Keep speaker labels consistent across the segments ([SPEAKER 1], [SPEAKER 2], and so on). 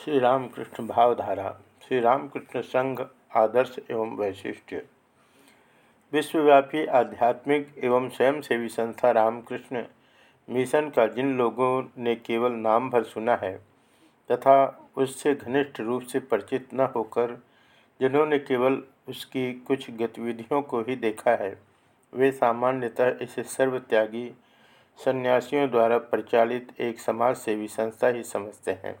[SPEAKER 1] श्री रामकृष्ण भावधारा श्री रामकृष्ण संघ, आदर्श एवं वैशिष्ट्य। विश्वव्यापी आध्यात्मिक एवं स्वयंसेवी संस्था रामकृष्ण मिशन का जिन लोगों ने केवल नाम भर सुना है, तथा उससे घनिष्ठ रूप से परिचित न होकर जिन्होंने केवल उसकी कुछ गतिविधियों को ही देखा है, वे सामान्यतः इसे सर्वत्यागी सन्यासियों द्वारा प्रचालित एक समाज सेवी संस्था ही समझते हैं।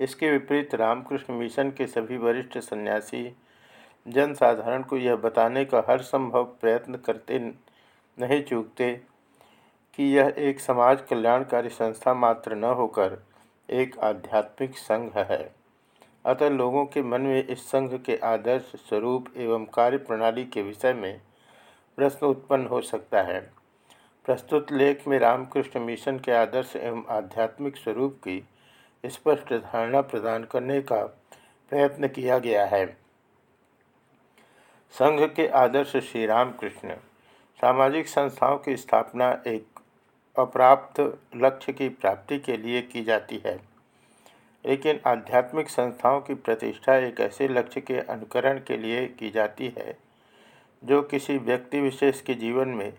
[SPEAKER 1] इसके विपरीत रामकृष्ण मिशन के सभी वरिष्ठ सन्यासी जनसाधारण को यह बताने का हर संभव प्रयत्न करते नहीं चूकते कि यह एक समाज कल्याणकारी संस्था मात्र न होकर एक आध्यात्मिक संघ है। अतः लोगों के मन में इस संघ के आदर्श स्वरूप एवं कार्य प्रणाली के विषय में प्रश्न उत्पन्न हो सकता है। प्रस्तुत लेख में रामकृष्ण मिशन के आदर्श एवं आध्यात्मिक स्वरूप की स्पष्ट धारणा प्रदान करने का प्रयत्न किया गया है। संघ के आदर्श श्री रामकृष्ण सामाजिक संस्थाओं की स्थापना एक अप्राप्त लक्ष्य की प्राप्ति के लिए की जाती है। लेकिन आध्यात्मिक संस्थाओं की प्रतिष्ठा एक ऐसे लक्ष्य के अनुकरण के लिए की जाती है, जो किसी व्यक्ति विशेष के जीवन में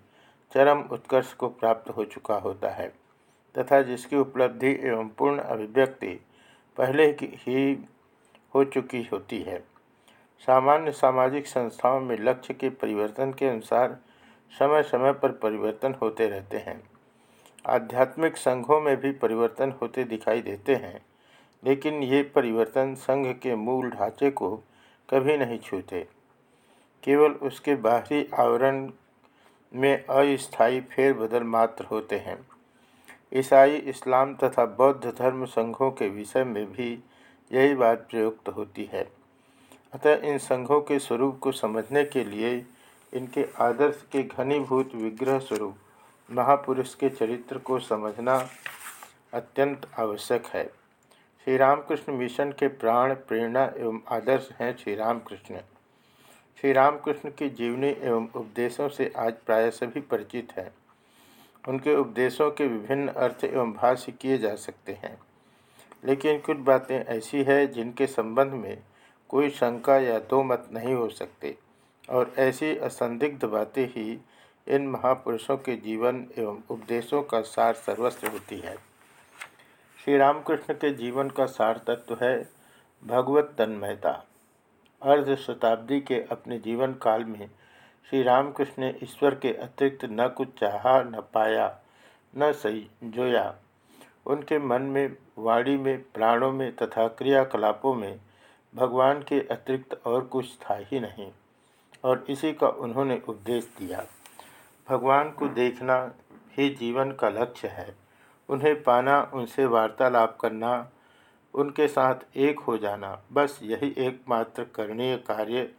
[SPEAKER 1] चरम उत्कर्ष को प्राप्त हो चुका होता है। तथा जिसकी उपलब्धि एवं पूर्ण अभिव्यक्ति पहले ही हो चुकी होती है। सामान्य सामाजिक संस्थाओं में लक्ष्य के परिवर्तन के अनुसार समय समय पर परिवर्तन होते रहते हैं। आध्यात्मिक संघों में भी परिवर्तन होते दिखाई देते हैं, लेकिन ये परिवर्तन संघ के मूल ढांचे को कभी नहीं छूते। केवल उसके बाहरी आवरण में अस्थायी फेरबदल मात्र होते हैं। ईसाई, इस्लाम तथा बौद्ध धर्म संघों के विषय में भी यही बात प्रयुक्त होती है। अतः इन संघों के स्वरूप को समझने के लिए इनके आदर्श के घनीभूत विग्रह स्वरूप महापुरुष के चरित्र को समझना अत्यंत आवश्यक है। श्री रामकृष्ण मिशन के प्राण, प्रेरणा एवं आदर्श हैं श्री रामकृष्ण श्री रामकृष्ण की जीवनी एवं उपदेशों से आज प्राय सभी परिचित हैं। उनके उपदेशों के विभिन्न अर्थ एवं भाष्य किए जा सकते हैं। लेकिन कुछ बातें ऐसी है जिनके संबंध में कोई शंका या दो मत नहीं हो सकते। और ऐसी असंदिग्ध बातें ही इन महापुरुषों के जीवन एवं उपदेशों का सार सर्वस्व होती है। श्री रामकृष्ण के जीवन का सार तत्व है भगवत तन्मयता। अर्ध शताब्दी के अपने जीवन काल में श्री रामकृष्ण ने ईश्वर के अतिरिक्त न कुछ चाहा, न पाया, न सही जोया। उनके मन में, वाणी में, प्राणों में तथा क्रियाकलापों में भगवान के अतिरिक्त और कुछ था ही नहीं, और इसी का उन्होंने उपदेश दिया। भगवान को देखना ही जीवन का लक्ष्य है। उन्हें पाना, उनसे वार्तालाप करना, उनके साथ एक हो जाना, बस यही एकमात्र करणीय कार्य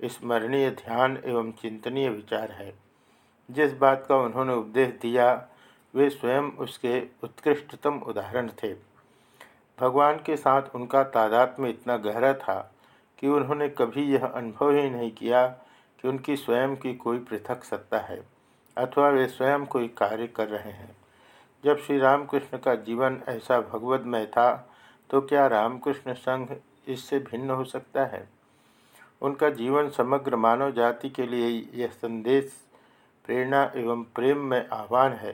[SPEAKER 1] स्मरणीय ध्यान एवं चिंतनीय विचार है। जिस बात का उन्होंने उपदेश दिया, वे स्वयं उसके उत्कृष्टतम उदाहरण थे। भगवान के साथ उनका तादाद में इतना गहरा था कि उन्होंने कभी यह अनुभव ही नहीं किया कि उनकी स्वयं की कोई पृथक सत्ता है, अथवा वे स्वयं कोई कार्य कर रहे हैं। जब श्री रामकृष्ण का जीवन ऐसा भगवतमय था तो क्या रामकृष्ण संघ इससे भिन्न हो सकता है? उनका जीवन समग्र मानव जाति के लिए यह संदेश, प्रेरणा एवं प्रेम में आह्वान है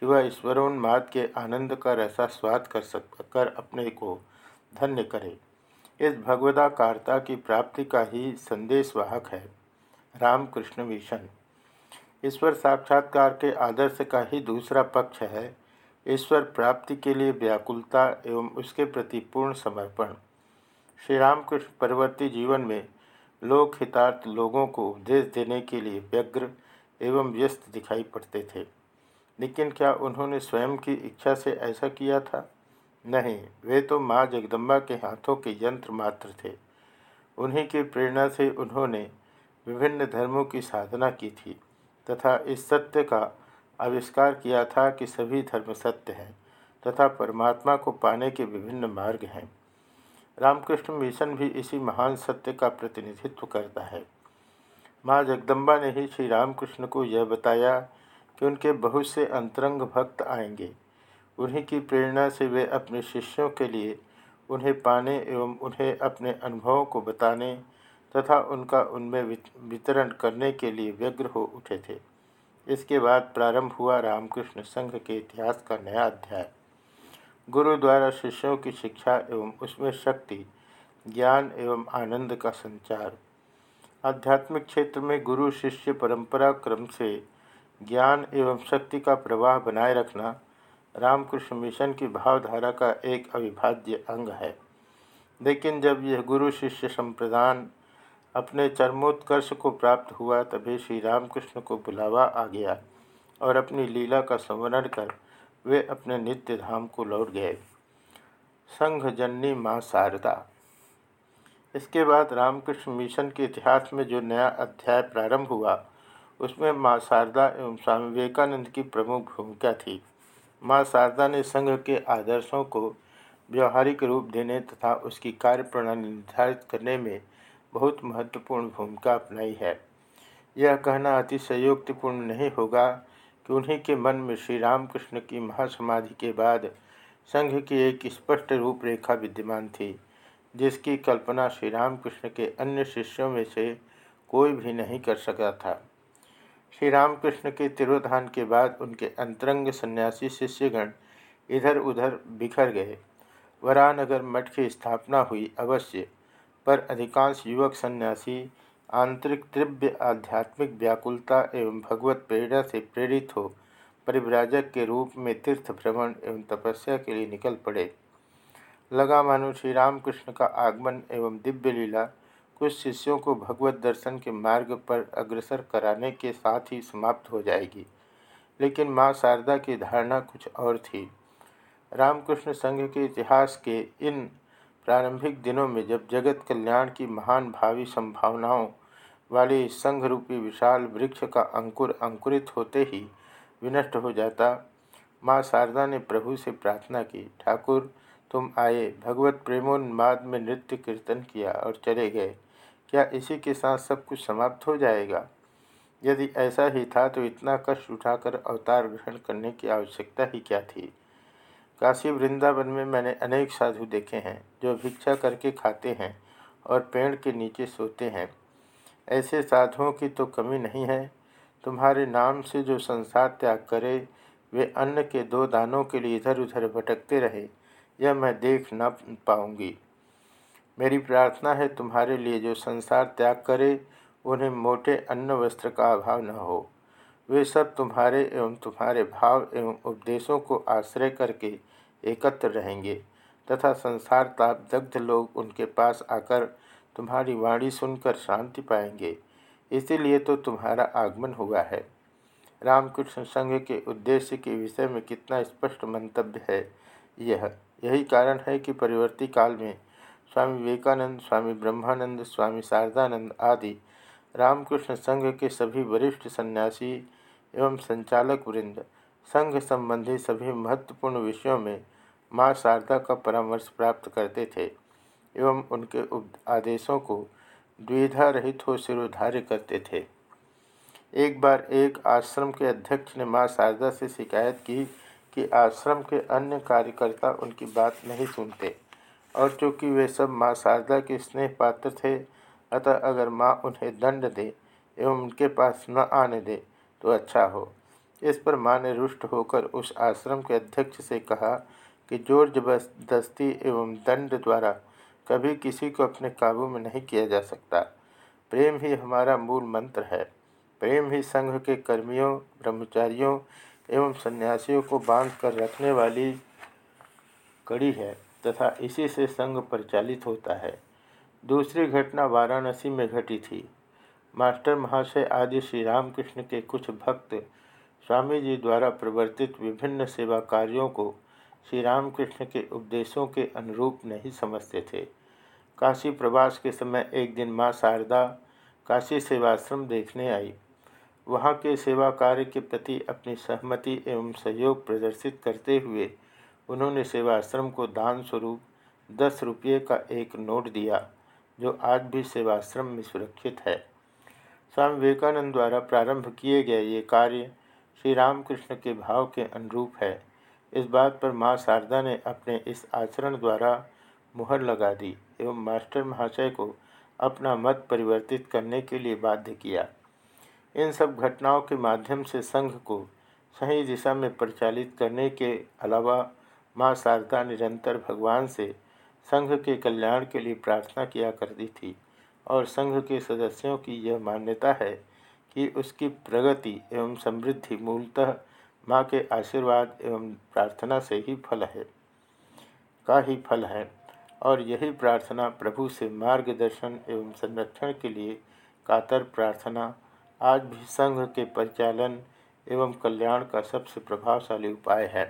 [SPEAKER 1] कि वह ईश्वरोन्माद के आनंद का रसा स्वाद कर सक, कर अपने को धन्य करे। इस भगवदाकारता की प्राप्ति का ही संदेशवाहक है। रामकृष्ण मिशन। ईश्वर साक्षात्कार के आदर्श का ही दूसरा पक्ष है। ईश्वर प्राप्ति के लिए व्याकुलता एवं उसके प्रति पूर्ण समर्पण। श्री रामकृष्ण परवर्ती जीवन में लोक हितार्थ लोगों को उपदेश देने के लिए व्यग्र एवं व्यस्त दिखाई पड़ते थे। लेकिन क्या उन्होंने स्वयं की इच्छा से ऐसा किया था? नहीं, वे तो माँ जगदम्बा के हाथों के यंत्र मात्र थे। उन्हीं की प्रेरणा से उन्होंने विभिन्न धर्मों की साधना की थी तथा इस सत्य का आविष्कार किया था कि सभी धर्म सत्य हैं तथा परमात्मा को पाने के विभिन्न मार्ग हैं। रामकृष्ण मिशन भी इसी महान सत्य का प्रतिनिधित्व करता है। माँ जगदम्बा ने ही श्री रामकृष्ण को यह बताया कि उनके बहुत से अंतरंग भक्त आएँगे। उन्हीं की प्रेरणा से वे अपने शिष्यों के लिए उन्हें पाने एवं उन्हें अपने अनुभवों को बताने तथा उनका उनमें वितरण करने के लिए व्यग्र हो उठे थे। इसके बाद प्रारंभ हुआ रामकृष्ण संघ के इतिहास का नया अध्याय। गुरु द्वारा शिष्यों की शिक्षा एवं उसमें शक्ति, ज्ञान एवं आनंद का संचार। आध्यात्मिक क्षेत्र में गुरु शिष्य परंपरा क्रम से ज्ञान एवं शक्ति का प्रवाह बनाए रखना रामकृष्ण मिशन की भावधारा का एक अविभाज्य अंग है। लेकिन जब यह गुरु शिष्य संप्रदान अपने चरमोत्कर्ष को प्राप्त हुआ, तभी श्री रामकृष्ण को बुलावा आ गया और अपनी लीला का संवरण कर वे अपने नित्य धाम को लौट गए। संघ जननी माँ शारदा। इसके बाद रामकृष्ण मिशन के इतिहास में जो नया अध्याय प्रारंभ हुआ, उसमें माँ शारदा एवं स्वामी विवेकानंद की प्रमुख भूमिका थी। माँ शारदा ने संघ के आदर्शों को व्यवहारिक रूप देने तथा उसकी कार्य प्रणाली निर्धारित करने में बहुत महत्वपूर्ण भूमिका अपनाई है। यह कहना अतिशयोक्तिपूर्ण नहीं होगा कि उन्हीं के मन में श्री रामकृष्ण की महासमाधि के बाद संघ की एक स्पष्ट रूपरेखा विद्यमान थी, जिसकी कल्पना श्री रामकृष्ण के अन्य शिष्यों में से कोई भी नहीं कर सका था। श्री रामकृष्ण के तिरोधान के बाद उनके अंतरंग सन्यासी शिष्यगण इधर उधर बिखर गए। वरानगर मठ की स्थापना हुई अवश्य, पर अधिकांश युवक सन्यासी आंतरिक तीव्र आध्यात्मिक व्याकुलता एवं भगवत प्रेरणा से प्रेरित हो, परिव्राजक के रूप में तीर्थ भ्रमण एवं तपस्या के लिए निकल पड़े। लगा मानो श्री रामकृष्ण का आगमन एवं दिव्य लीला कुछ शिष्यों को भगवत दर्शन के मार्ग पर अग्रसर कराने के साथ ही समाप्त हो जाएगी। लेकिन माँ शारदा की धारणा कुछ और थी। रामकृष्ण संघ के इतिहास के इन प्रारंभिक दिनों में जब जगत कल्याण की महान भावी संभावनाओं वाले संघ रूपी विशाल वृक्ष का अंकुर अंकुरित होते ही विनष्ट हो जाता, माँ शारदा ने प्रभु से प्रार्थना की, ठाकुर, तुम आए, भगवत प्रेमोन्माद में नृत्य कीर्तन किया और चले गए। क्या इसी के साथ सब कुछ समाप्त हो जाएगा? यदि ऐसा ही था तो इतना कष्ट उठाकर अवतार ग्रहण करने की आवश्यकता ही क्या थी? काशी वृंदावन में मैंने अनेक साधु देखे हैं, जो भिक्षा करके खाते हैं और पेड़ के नीचे सोते हैं। ऐसे साधुओं की तो कमी नहीं है। तुम्हारे नाम से जो संसार त्याग करे, वे अन्न के दो दानों के लिए इधर उधर भटकते रहे, यह मैं देख न पाऊँगी। मेरी प्रार्थना है तुम्हारे लिए जो संसार त्याग करे, उन्हें मोटे अन्न वस्त्र का अभाव न हो। वे सब तुम्हारे एवं तुम्हारे भाव एवं उपदेशों को आश्रय करके एकत्र रहेंगे, तथा संसार ताप दग्ध लोग उनके पास आकर तुम्हारी वाणी सुनकर शांति पाएँगे। इसीलिए तो तुम्हारा आगमन हुआ है। रामकृष्ण संघ के उद्देश्य के विषय में कितना स्पष्ट मंतव्य है यह। यही कारण है कि परिवर्ती काल में स्वामी विवेकानंद, स्वामी ब्रह्मानंद, स्वामी शारदानंद आदि रामकृष्ण संघ के सभी वरिष्ठ सन्यासी एवं संचालक वृंद, संघ संबंधी सभी महत्वपूर्ण विषयों में माँ शारदा का परामर्श प्राप्त करते थे एवं उनके आदेशों को द्विधा रहित हो सिरोधार्य करते थे। एक बार एक आश्रम के अध्यक्ष ने माँ शारदा से शिकायत की कि आश्रम के अन्य कार्यकर्ता उनकी बात नहीं सुनते और चूँकि वे सब माँ शारदा के स्नेह पात्र थे, अतः अगर माँ उन्हें दंड दे एवं उनके पास न आने दे तो अच्छा हो। इस पर माँ ने रुष्ट होकर उस आश्रम के अध्यक्ष से कहा कि ज़ोर ज़बरदस्ती एवं दंड द्वारा कभी किसी को अपने काबू में नहीं किया जा सकता। प्रेम ही हमारा मूल मंत्र है। प्रेम ही संघ के कर्मियों, ब्रह्मचारियों एवं सन्यासियों को बाँध कर रखने वाली कड़ी है तथा इसी से संघ परिचालित होता है। दूसरी घटना वाराणसी में घटी थी। मास्टर महाशय आदि श्री रामकृष्ण के कुछ भक्त स्वामी जी द्वारा प्रवर्तित विभिन्न सेवा कार्यों को श्री रामकृष्ण के उपदेशों के अनुरूप नहीं समझते थे। काशी प्रवास के समय एक दिन माँ शारदा काशी सेवाश्रम देखने आई। वहाँ के सेवा कार्य के प्रति अपनी सहमति एवं सहयोग प्रदर्शित करते हुए उन्होंने सेवाश्रम को दान स्वरूप दस रुपये का एक नोट दिया, जो आज भी सेवाश्रम में सुरक्षित है। स्वामी विवेकानंद द्वारा प्रारंभ किए गए ये कार्य श्री रामकृष्ण के भाव के अनुरूप है। इस बात पर माँ शारदा ने अपने इस आचरण द्वारा मुहर लगा दी एवं मास्टर महाशय को अपना मत परिवर्तित करने के लिए बाध्य किया। इन सब घटनाओं के माध्यम से संघ को सही दिशा में परिचालित करने के अलावा माँ शारदा निरंतर भगवान से संघ के कल्याण के लिए प्रार्थना किया करती थी। और संघ के सदस्यों की यह मान्यता है कि उसकी प्रगति एवं समृद्धि मूलतः माँ के आशीर्वाद एवं प्रार्थना से ही फल है, का ही फल है। और यही प्रार्थना प्रभु से मार्गदर्शन एवं संरक्षण के लिए कातर प्रार्थना, आज भी संघ के परिचालन एवं कल्याण का सबसे प्रभावशाली उपाय है।